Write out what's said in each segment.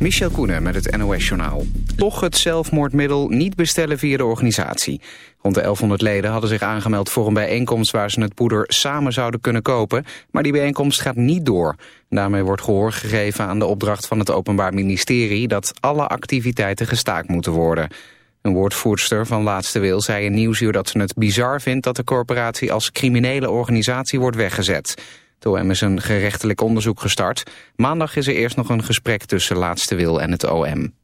Michel Koenen met het NOS-journaal. Toch het zelfmoordmiddel niet bestellen via de organisatie. Rond de 1100 leden hadden zich aangemeld voor een bijeenkomst... waar ze het poeder samen zouden kunnen kopen. Maar die bijeenkomst gaat niet door. Daarmee wordt gehoor gegeven aan de opdracht van het Openbaar Ministerie... dat alle activiteiten gestaakt moeten worden. Een woordvoerster van Laatste Wil zei in Nieuwsuur dat ze het bizar vindt... dat de corporatie als criminele organisatie wordt weggezet... Het OM is een gerechtelijk onderzoek gestart. Maandag is er eerst nog een gesprek tussen Laatste Wil en het OM.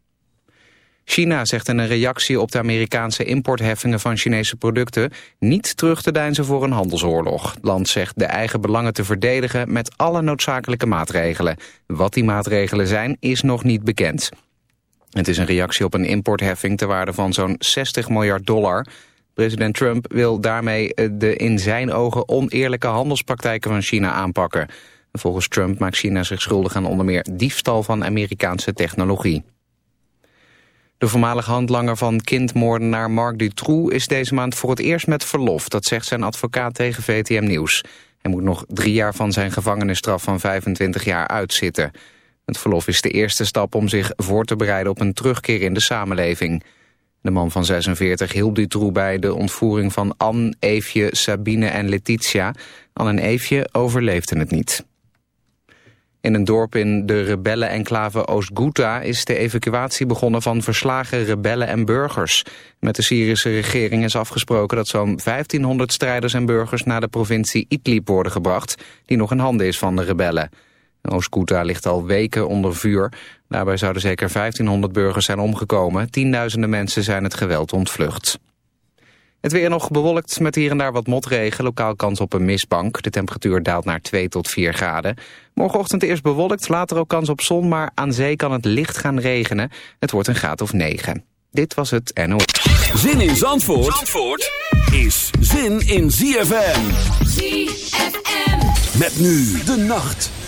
China zegt in een reactie op de Amerikaanse importheffingen van Chinese producten niet terug te deinzen voor een handelsoorlog. Land zegt de eigen belangen te verdedigen met alle noodzakelijke maatregelen. Wat die maatregelen zijn is nog niet bekend. Het is een reactie op een importheffing ter waarde van zo'n 60 miljard dollar. President Trump wil daarmee eh, de in zijn ogen oneerlijke handelspraktijken van China aanpakken. Volgens Trump maakt China zich schuldig aan onder meer diefstal van Amerikaanse technologie. De voormalige handlanger van kindmoordenaar Marc Dutroux is deze maand voor het eerst met verlof. Dat zegt zijn advocaat tegen VTM Nieuws. Hij moet nog drie jaar van zijn gevangenisstraf van 25 jaar uitzitten. Het verlof is de eerste stap om zich voor te bereiden op een terugkeer in de samenleving. De man van 46 hielp Dutroux bij de ontvoering van Anne, Eefje, Sabine en Letitia. Anne en Eefje overleefden het niet. In een dorp in de rebellen-enclave Oost-Ghouta is de evacuatie begonnen van verslagen rebellen en burgers. Met de Syrische regering is afgesproken dat zo'n 1500 strijders en burgers naar de provincie Idlib worden gebracht, die nog in handen is van de rebellen. Oost-Ghouta ligt al weken onder vuur. Daarbij zouden zeker 1500 burgers zijn omgekomen. Tienduizenden mensen zijn het geweld ontvlucht. Het weer nog bewolkt met hier en daar wat motregen. Lokaal kans op een mistbank. De temperatuur daalt naar 2 tot 4 graden. Morgenochtend eerst bewolkt, later ook kans op zon... maar aan zee kan het licht gaan regenen. Het wordt een graad of 9. Dit was het NO. Zin in Zandvoort, Zandvoort is zin in ZFM. ZFM. Met nu de nacht.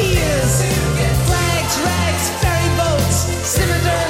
tears, flags, rags, ferry boats, scimitars.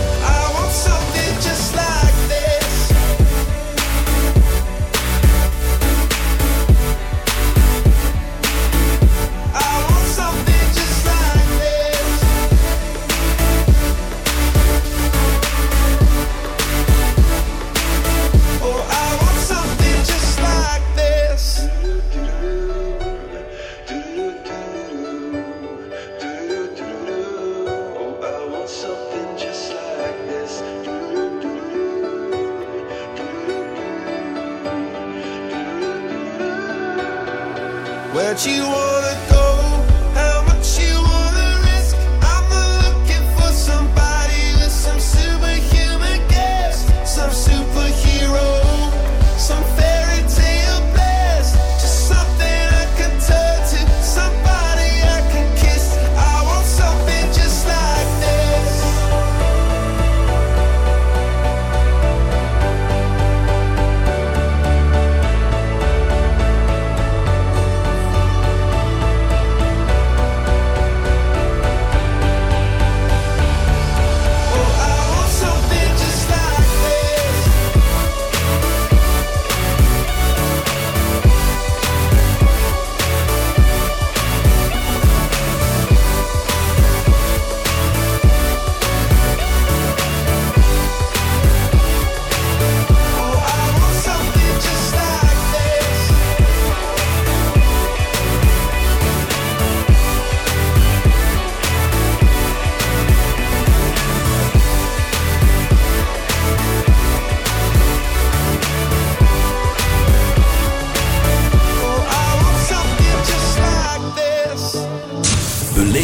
I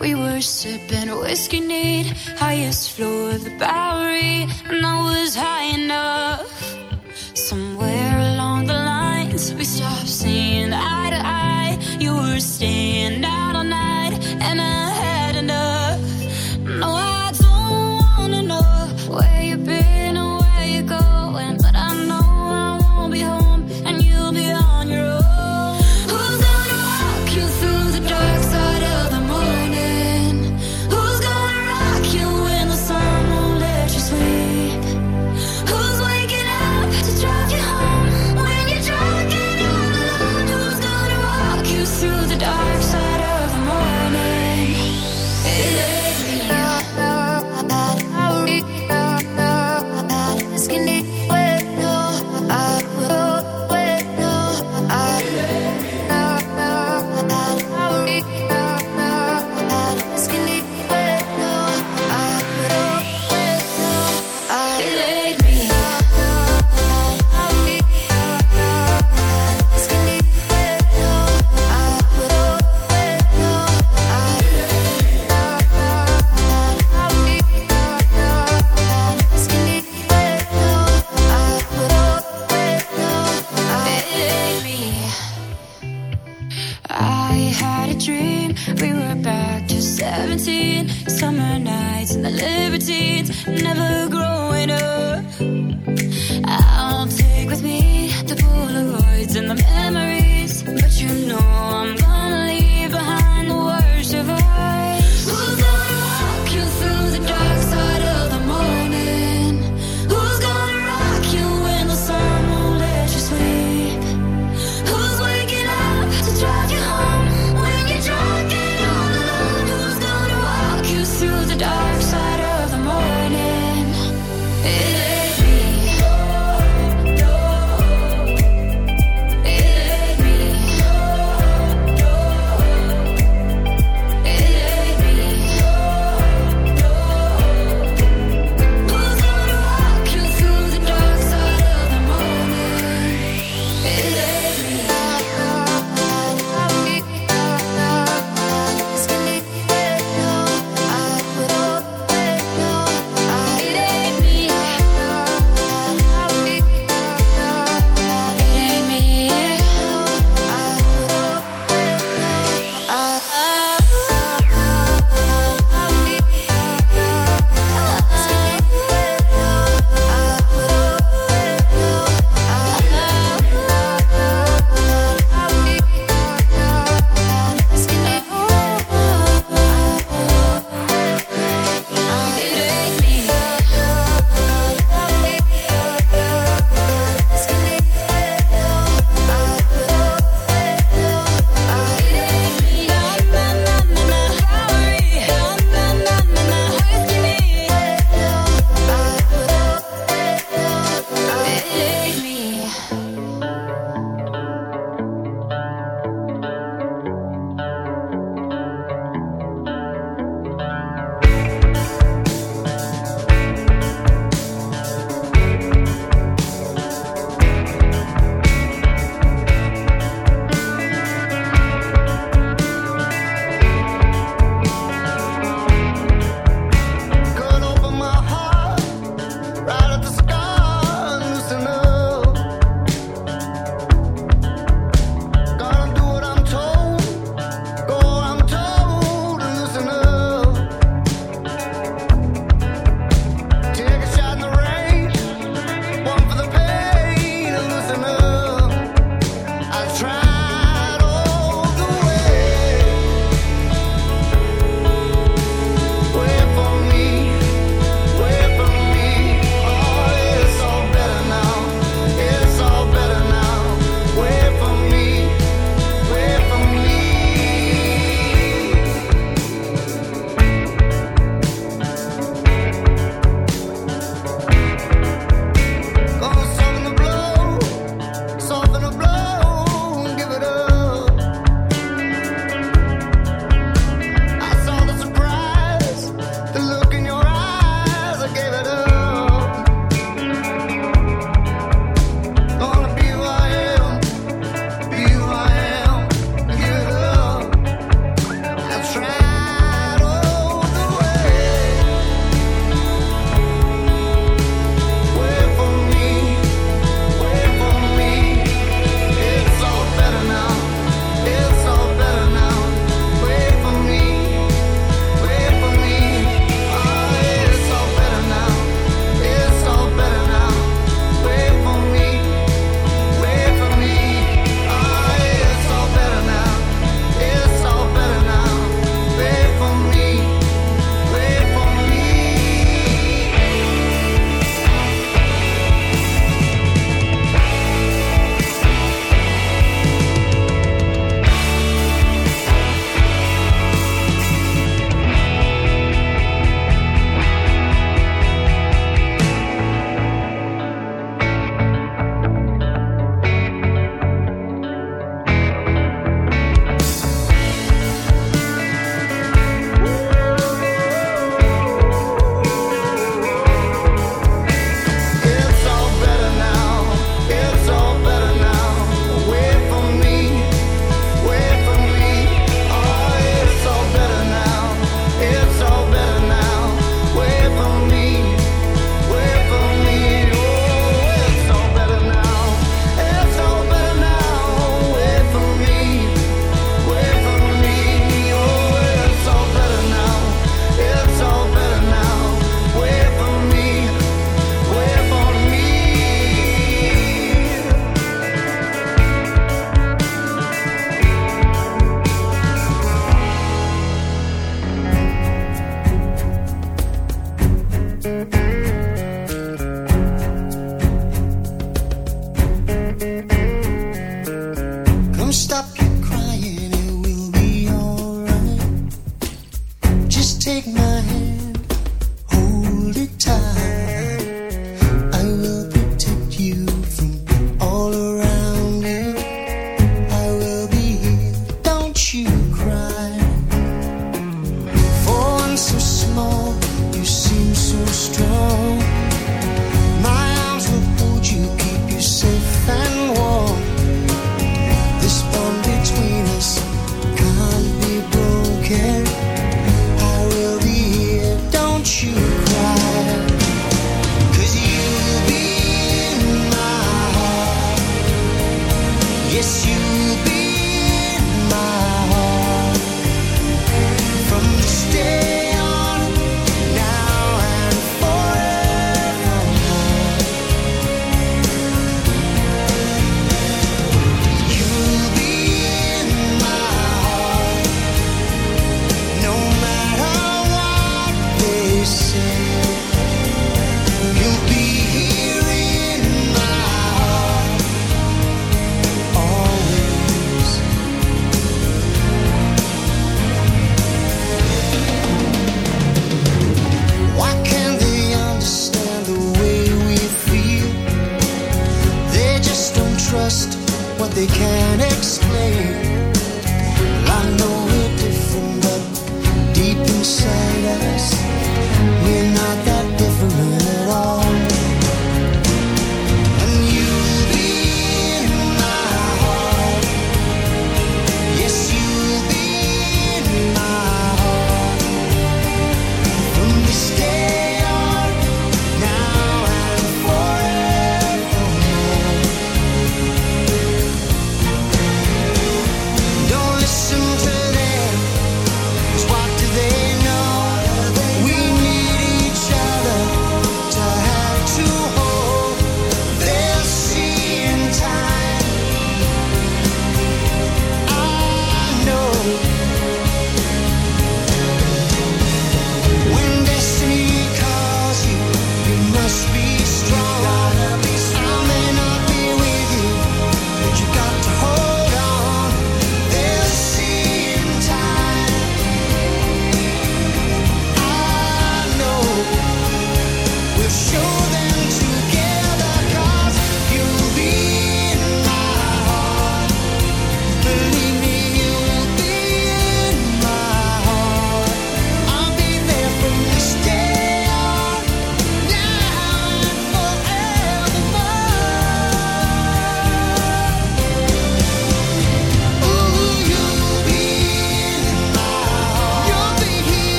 we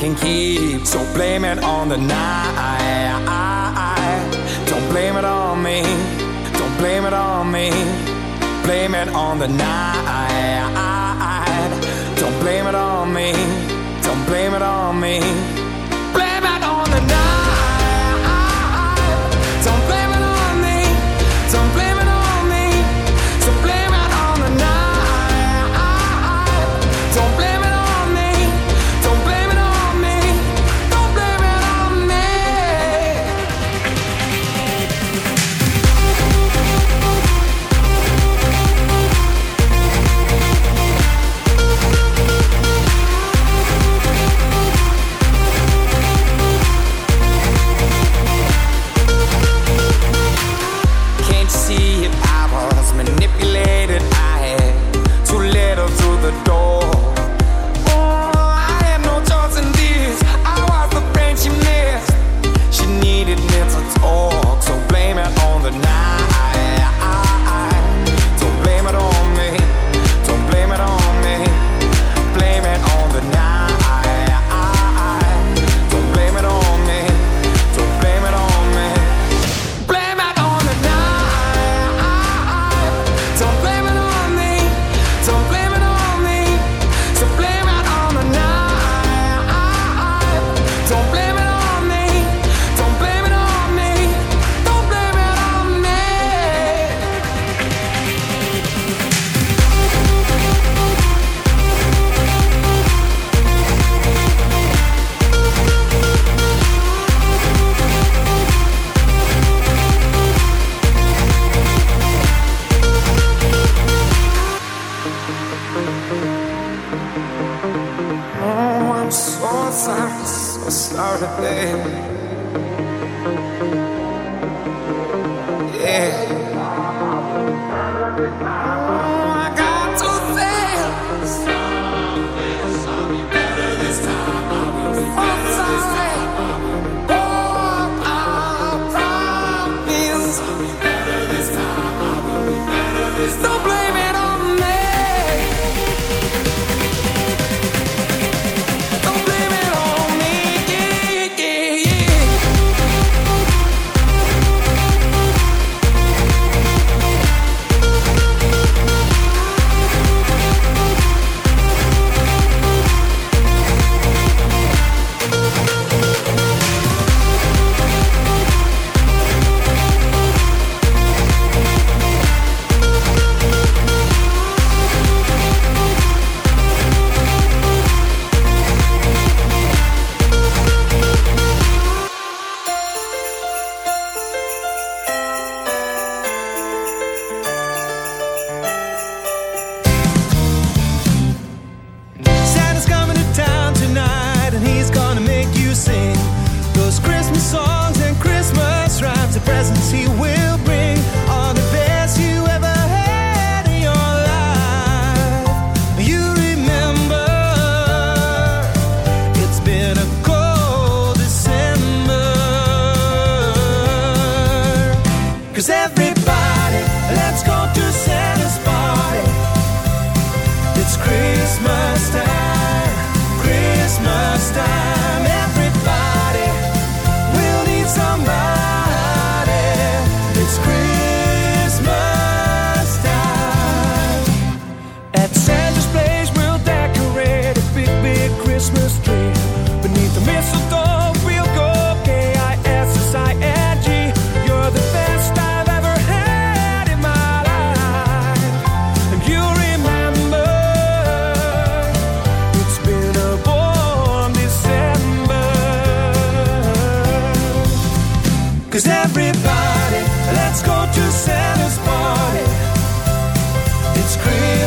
can keep, so blame it on the night.